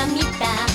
が見た」